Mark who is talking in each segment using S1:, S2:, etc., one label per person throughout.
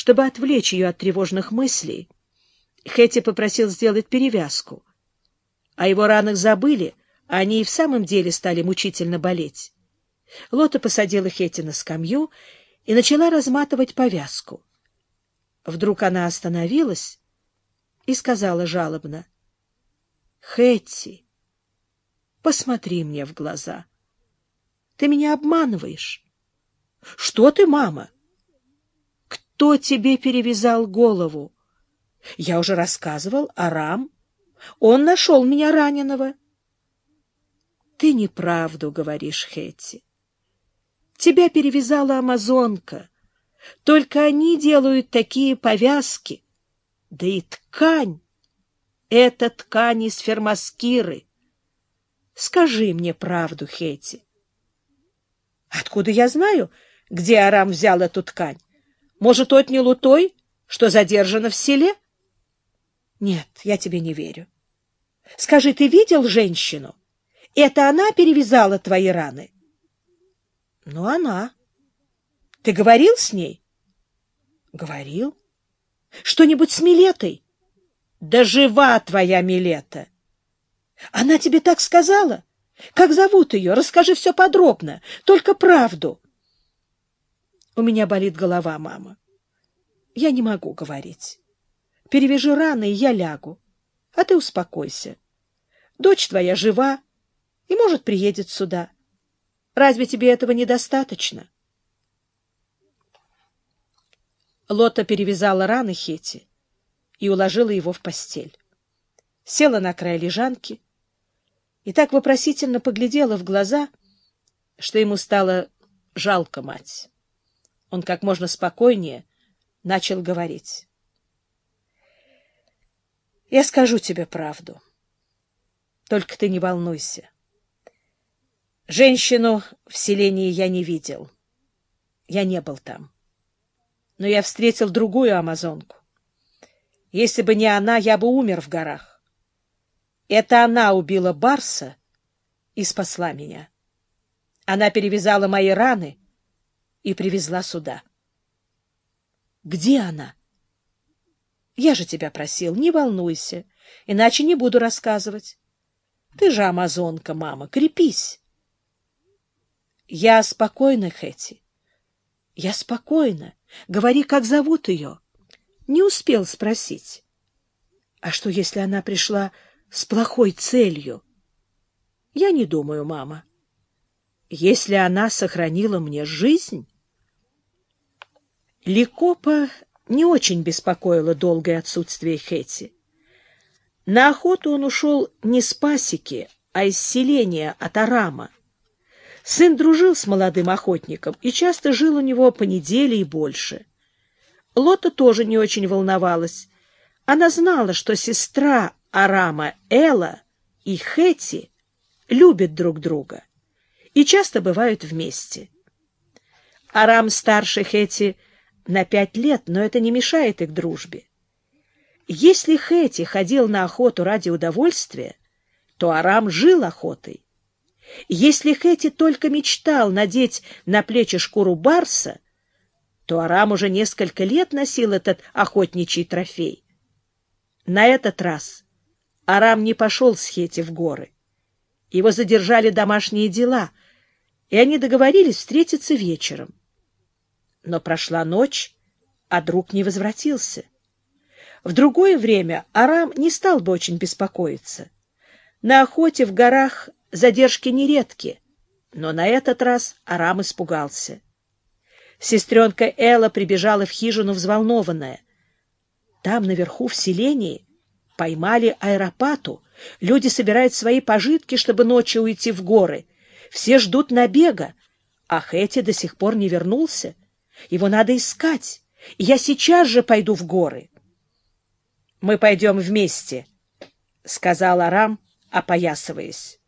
S1: Чтобы отвлечь ее от тревожных мыслей, Хэти попросил сделать перевязку. О его ранах забыли, а они и в самом деле стали мучительно болеть. Лота посадила Хэти на скамью и начала разматывать повязку. Вдруг она остановилась и сказала жалобно. — Хэти, посмотри мне в глаза. Ты меня обманываешь. — Что ты, мама? — Кто тебе перевязал голову? — Я уже рассказывал, Арам. Он нашел меня раненого. — Ты неправду говоришь, Хэти. Тебя перевязала амазонка. Только они делают такие повязки. Да и ткань. Это ткань из фермаскиры. Скажи мне правду, Хети. Откуда я знаю, где Арам взял эту ткань? Может, отнял у той, что задержана в селе? Нет, я тебе не верю. Скажи, ты видел женщину? Это она перевязала твои раны? Ну, она. Ты говорил с ней? Говорил. Что-нибудь с Милетой? Да жива твоя Милета. Она тебе так сказала? Как зовут ее? Расскажи все подробно, только правду. У меня болит голова, мама. Я не могу говорить. Перевяжи раны, и я лягу. А ты успокойся. Дочь твоя жива и, может, приедет сюда. Разве тебе этого недостаточно? Лота перевязала раны Хети и уложила его в постель. Села на край лежанки и так вопросительно поглядела в глаза, что ему стало жалко мать. Он как можно спокойнее начал говорить. «Я скажу тебе правду. Только ты не волнуйся. Женщину в селении я не видел. Я не был там но я встретил другую амазонку. Если бы не она, я бы умер в горах. Это она убила Барса и спасла меня. Она перевязала мои раны и привезла сюда. Где она? Я же тебя просил, не волнуйся, иначе не буду рассказывать. Ты же амазонка, мама, крепись. Я спокойна, Хэти. Я спокойна. Говори, как зовут ее. Не успел спросить. А что, если она пришла с плохой целью? Я не думаю, мама. Если она сохранила мне жизнь... Ликопа не очень беспокоило долгое отсутствие Хэти. На охоту он ушел не с пасеки, а из селения от Арама. Сын дружил с молодым охотником и часто жил у него по неделе и больше. Лота тоже не очень волновалась. Она знала, что сестра Арама Эла и Хэти любят друг друга и часто бывают вместе. Арам старше Хэти на пять лет, но это не мешает их дружбе. Если Хэти ходил на охоту ради удовольствия, то Арам жил охотой. Если Хэти только мечтал надеть на плечи шкуру барса, то Арам уже несколько лет носил этот охотничий трофей. На этот раз Арам не пошел с Хети в горы. Его задержали домашние дела, и они договорились встретиться вечером. Но прошла ночь, а друг не возвратился. В другое время Арам не стал бы очень беспокоиться. На охоте в горах задержки нередки, но на этот раз Арам испугался. Сестренка Элла прибежала в хижину взволнованная. Там, наверху, в селении, поймали аэропату. Люди собирают свои пожитки, чтобы ночью уйти в горы. Все ждут набега, а Хэти до сих пор не вернулся. Его надо искать, я сейчас же пойду в горы. — Мы пойдем вместе, — сказал Арам, опоясываясь.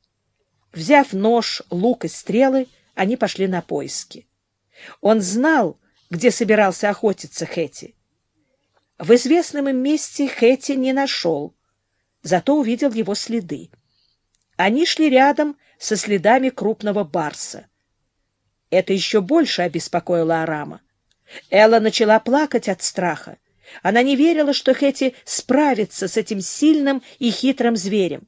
S1: Взяв нож, лук и стрелы, они пошли на поиски. Он знал, где собирался охотиться Хэти. В известном им месте Хэти не нашел, зато увидел его следы. Они шли рядом со следами крупного барса. Это еще больше обеспокоило Арама. Элла начала плакать от страха. Она не верила, что Хэти справится с этим сильным и хитрым зверем.